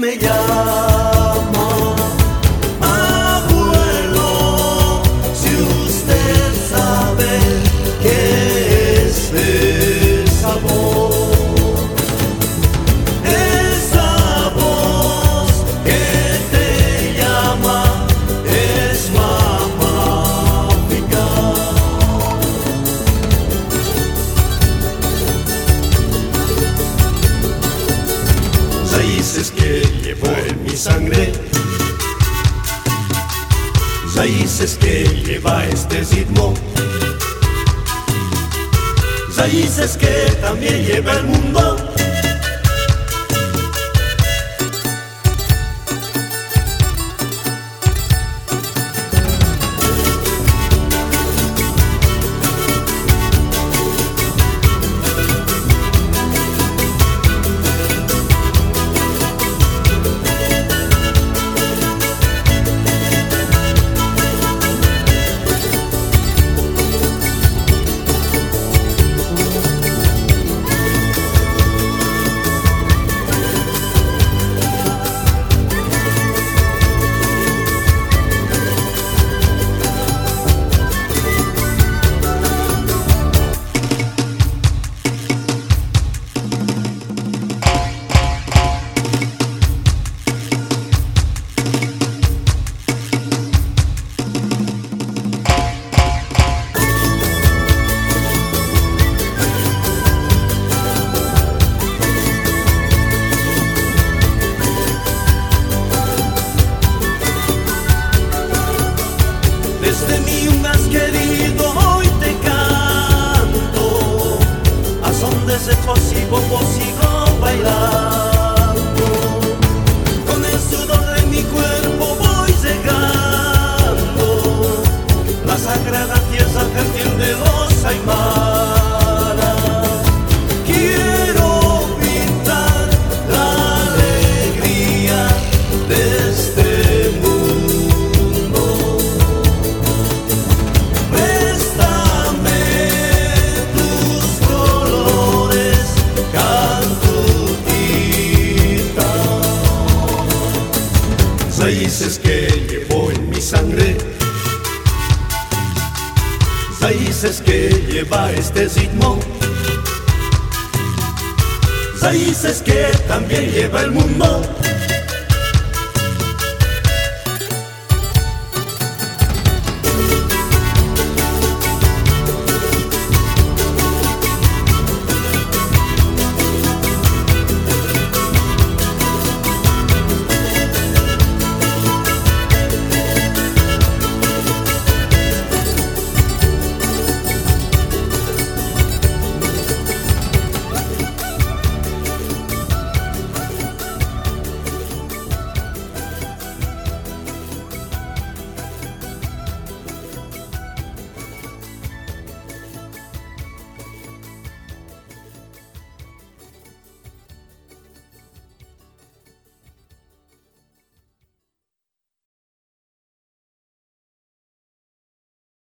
में जा sangre, raíces que lleva este ritmo, raíces que también lleva el mundo. Ese sigo, sigo que llevo en mi sangre, raíces que lleva este ritmo, raíces que también lleva el mundo.